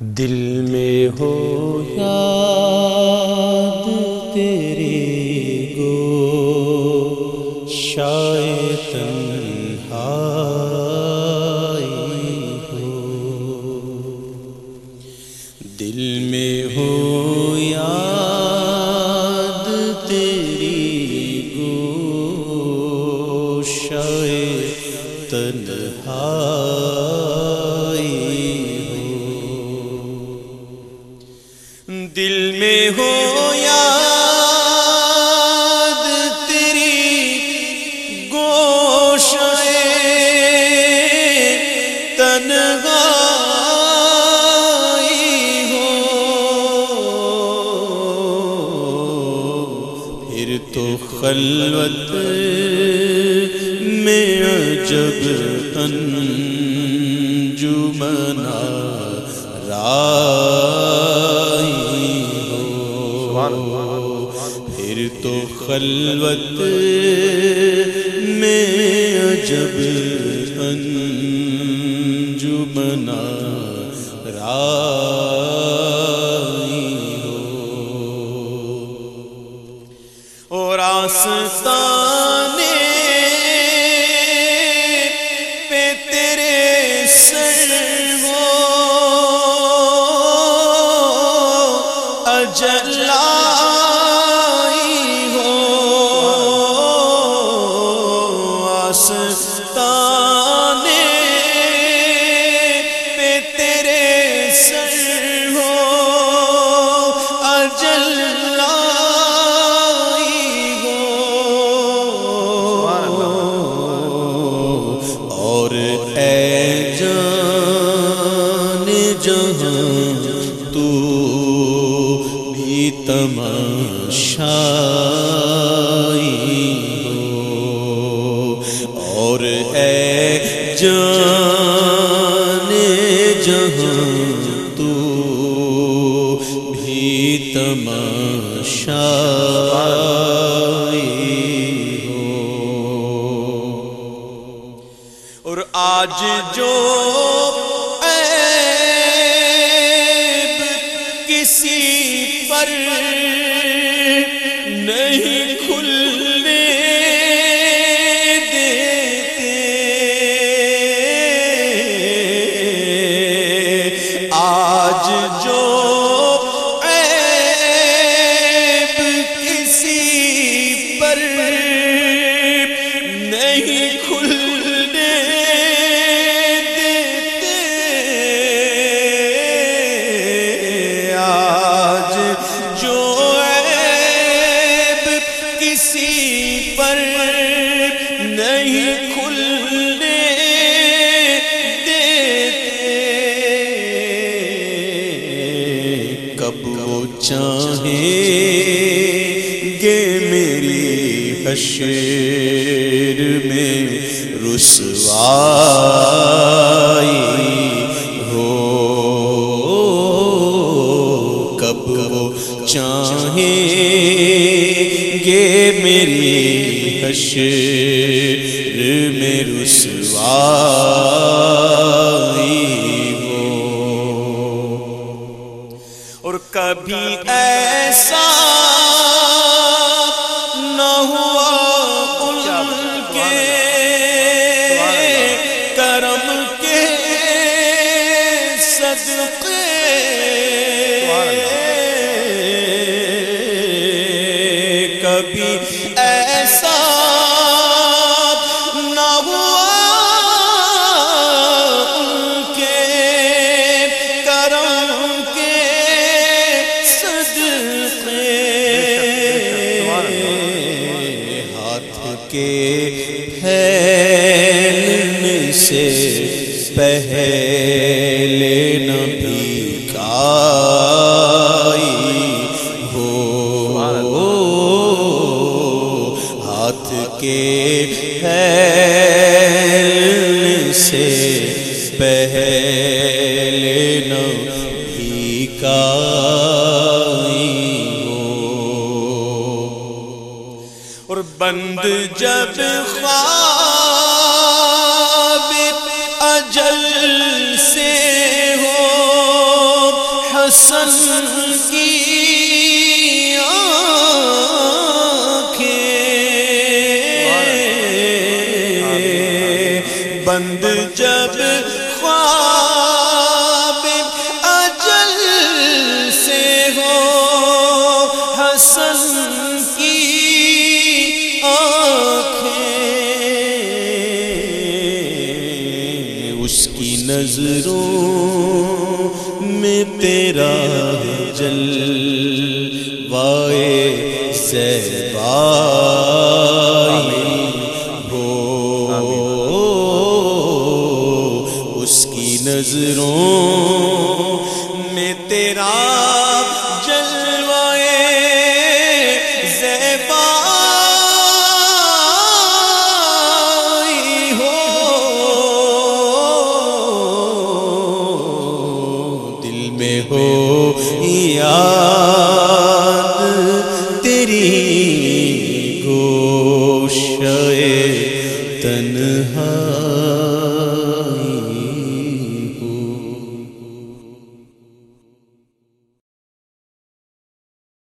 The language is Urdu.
دل میں ہو یاد تیری گو، شاید ہو۔ دل میں ہو یاد تیری گو، شاید تنہائی تو خلوت میں عجب انجمنا رائی ہو۔ پھر تو خلوت میں عجب انجمنا رائی جہاں تو بھی تماشائی ہو۔ اور اے جان جہاں تو بھی تماشائی ہو۔ اور آج جو جو میری حشر میں رسوائی ہو۔ کب وہ چاہیں گے میری حشر میں رسوائی ہو۔ اور کبھی ایسا کے صدقے کبھی ایسا نہ ہوا ان کے کرم کے صدقے ہاتھ کے پھیلنے سے پہلے نبی کائی ہو۔ ہاتھ کے پھیلنے سے پہلے نبی کائی ہو۔ اور بند جب خواب اجل سے ہو حسن کی بند جب جل وائے ہو۔ اس کی نظروں میں تیرا گوشے تنہا